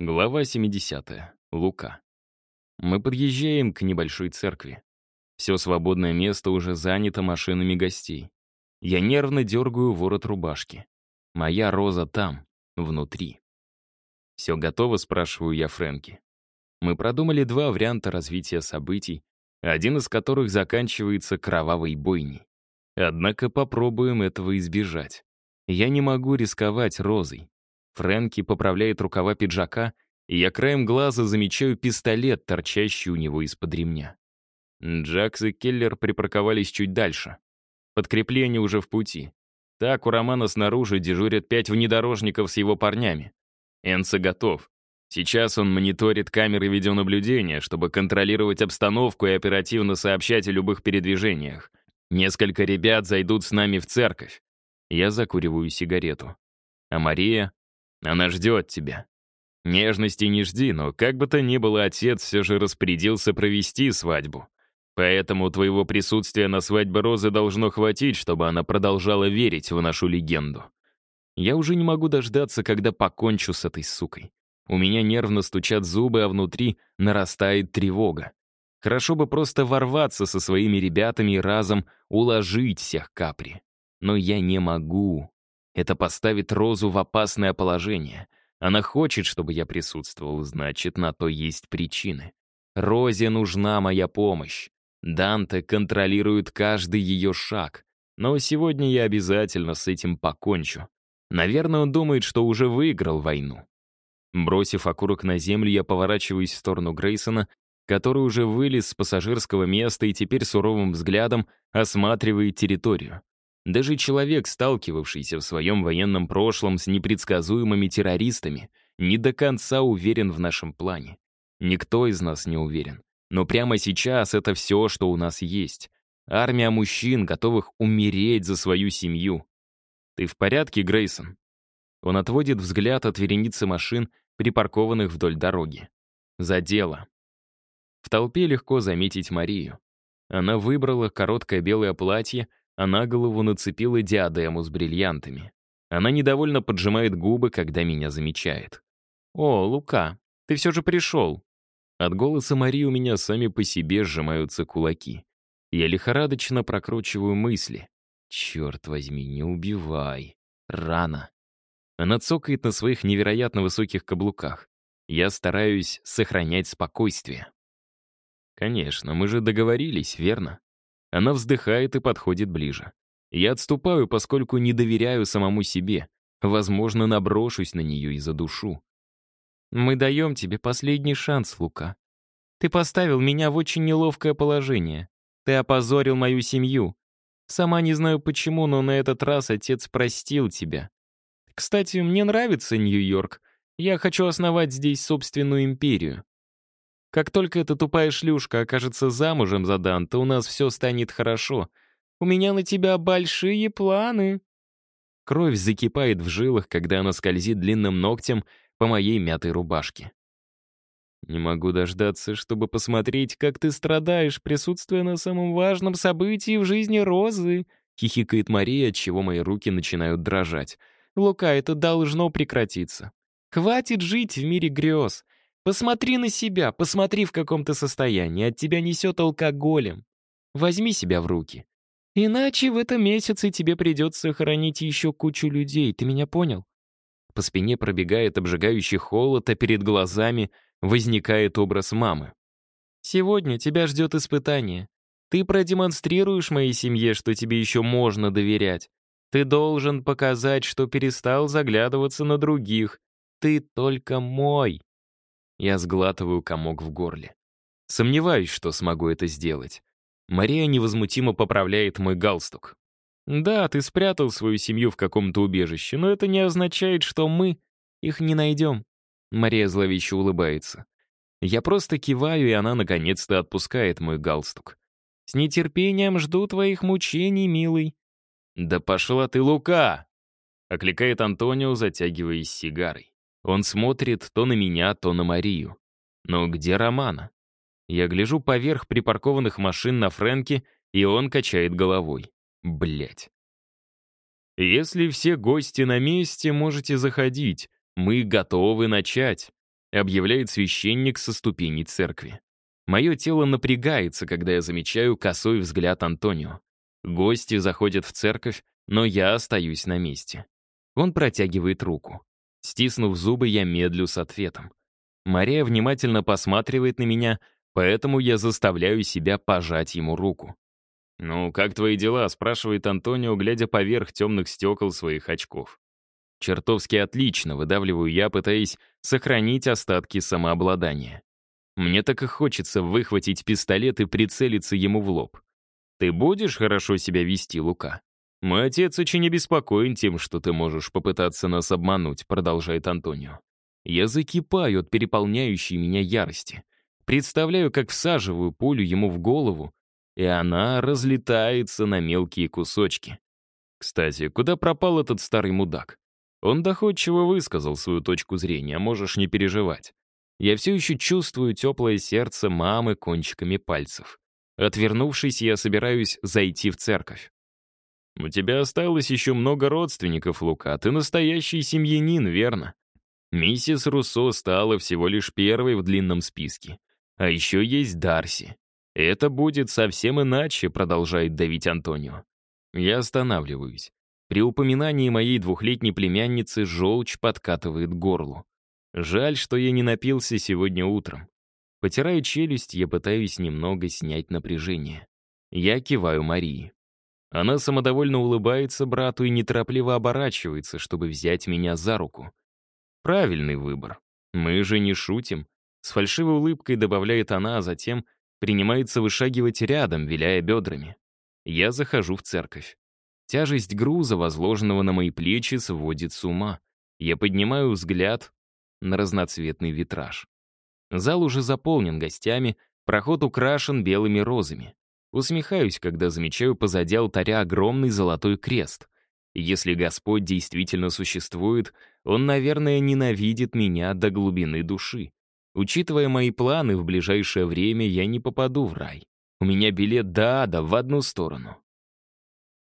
Глава 70. Лука. Мы подъезжаем к небольшой церкви. Все свободное место уже занято машинами гостей. Я нервно дергаю ворот рубашки. Моя роза там, внутри. «Все готово?» — спрашиваю я Фрэнки. Мы продумали два варианта развития событий, один из которых заканчивается кровавой бойней. Однако попробуем этого избежать. Я не могу рисковать розой. Фрэнки поправляет рукава пиджака, и я краем глаза замечаю пистолет, торчащий у него из-под ремня. Джакс и Келлер припарковались чуть дальше. Подкрепление уже в пути. Так у Романа снаружи дежурят пять внедорожников с его парнями. Энса готов. Сейчас он мониторит камеры видеонаблюдения, чтобы контролировать обстановку и оперативно сообщать о любых передвижениях. Несколько ребят зайдут с нами в церковь. Я закуриваю сигарету. А Мария она ждет тебя. Нежности не жди, но как бы то ни было, отец все же распорядился провести свадьбу. Поэтому твоего присутствия на свадьбе Розы должно хватить, чтобы она продолжала верить в нашу легенду. Я уже не могу дождаться, когда покончу с этой сукой. У меня нервно стучат зубы, а внутри нарастает тревога. Хорошо бы просто ворваться со своими ребятами и разом уложить всех капри. Но я не могу. Это поставит Розу в опасное положение. Она хочет, чтобы я присутствовал, значит, на то есть причины. Розе нужна моя помощь. Данте контролирует каждый ее шаг. Но сегодня я обязательно с этим покончу. Наверное, он думает, что уже выиграл войну. Бросив окурок на землю, я поворачиваюсь в сторону Грейсона, который уже вылез с пассажирского места и теперь суровым взглядом осматривает территорию. Даже человек, сталкивавшийся в своем военном прошлом с непредсказуемыми террористами, не до конца уверен в нашем плане. Никто из нас не уверен. Но прямо сейчас это все, что у нас есть. Армия мужчин, готовых умереть за свою семью. «Ты в порядке, Грейсон?» Он отводит взгляд от вереницы машин, припаркованных вдоль дороги. За дело. В толпе легко заметить Марию. Она выбрала короткое белое платье, а на голову нацепила диадему с бриллиантами. Она недовольно поджимает губы, когда меня замечает. «О, Лука, ты все же пришел!» От голоса Марии у меня сами по себе сжимаются кулаки. Я лихорадочно прокручиваю мысли. «Черт возьми, не убивай. Рано». Она цокает на своих невероятно высоких каблуках. Я стараюсь сохранять спокойствие. «Конечно, мы же договорились, верно?» Она вздыхает и подходит ближе. Я отступаю, поскольку не доверяю самому себе. Возможно, наброшусь на нее и задушу. «Мы даем тебе последний шанс, Лука. Ты поставил меня в очень неловкое положение. Ты опозорил мою семью. Сама не знаю почему, но на этот раз отец простил тебя. Кстати, мне нравится Нью-Йорк. Я хочу основать здесь собственную империю. Как только эта тупая шлюшка окажется замужем за Данте, у нас все станет хорошо. У меня на тебя большие планы». Кровь закипает в жилах, когда она скользит длинным ногтем по моей мятой рубашке. «Не могу дождаться, чтобы посмотреть, как ты страдаешь, присутствуя на самом важном событии в жизни Розы», — хихикает Мария, отчего мои руки начинают дрожать. «Лука, это должно прекратиться. Хватит жить в мире грез. Посмотри на себя, посмотри, в каком ты состоянии. От тебя несет алкоголем. Возьми себя в руки. Иначе в этом месяце тебе придется хоронить еще кучу людей. Ты меня понял? По спине пробегает обжигающий холод, а перед глазами возникает образ мамы. Сегодня тебя ждет испытание. Ты продемонстрируешь моей семье, что тебе еще можно доверять. Ты должен показать, что перестал заглядываться на других. Ты только мой. Я сглатываю комок в горле. Сомневаюсь, что смогу это сделать. Мария невозмутимо поправляет мой галстук. «Да, ты спрятал свою семью в каком-то убежище, но это не означает, что мы их не найдем». Мария зловеще улыбается. Я просто киваю, и она наконец-то отпускает мой галстук. «С нетерпением жду твоих мучений, милый». «Да пошла ты, Лука!» — окликает Антонио, затягиваясь сигарой. Он смотрит то на меня, то на Марию. Но где Романа? Я гляжу поверх припаркованных машин на Фрэнке, и он качает головой. Блять. Если все гости на месте, можете заходить. Мы готовы начать. — объявляет священник со ступеней церкви. Мое тело напрягается, когда я замечаю косой взгляд Антонио. Гости заходят в церковь, но я остаюсь на месте. Он протягивает руку. Стиснув зубы, я медлю с ответом. Мария внимательно посматривает на меня, поэтому я заставляю себя пожать ему руку. «Ну, как твои дела?» — спрашивает Антонио, глядя поверх темных стекол своих очков. Чертовски отлично, выдавливаю я, пытаясь сохранить остатки самообладания. Мне так и хочется выхватить пистолет и прицелиться ему в лоб. Ты будешь хорошо себя вести, Лука? Мой отец очень обеспокоен тем, что ты можешь попытаться нас обмануть, продолжает Антонио. Я закипаю от переполняющей меня ярости. Представляю, как всаживаю пулю ему в голову, и она разлетается на мелкие кусочки. Кстати, куда пропал этот старый мудак? Он доходчиво высказал свою точку зрения, можешь не переживать. Я все еще чувствую теплое сердце мамы кончиками пальцев. Отвернувшись, я собираюсь зайти в церковь. «У тебя осталось еще много родственников, Лука. Ты настоящий семьянин, верно?» Миссис Руссо стала всего лишь первой в длинном списке. А еще есть Дарси. «Это будет совсем иначе», — продолжает давить Антонио. Я останавливаюсь. При упоминании моей двухлетней племянницы желчь подкатывает горлу. Жаль, что я не напился сегодня утром. Потирая челюсть, я пытаюсь немного снять напряжение. Я киваю Марии. Она самодовольно улыбается брату и неторопливо оборачивается, чтобы взять меня за руку. Правильный выбор. Мы же не шутим. С фальшивой улыбкой добавляет она, а затем принимается вышагивать рядом, виляя бедрами. Я захожу в церковь. Тяжесть груза, возложенного на мои плечи, сводит с ума. Я поднимаю взгляд, на разноцветный витраж. Зал уже заполнен гостями, проход украшен белыми розами. Усмехаюсь, когда замечаю позади алтаря огромный золотой крест. если Господь действительно существует, Он, наверное, ненавидит меня до глубины души. Учитывая мои планы, в ближайшее время я не попаду в рай. У меня билет до ада в одну сторону.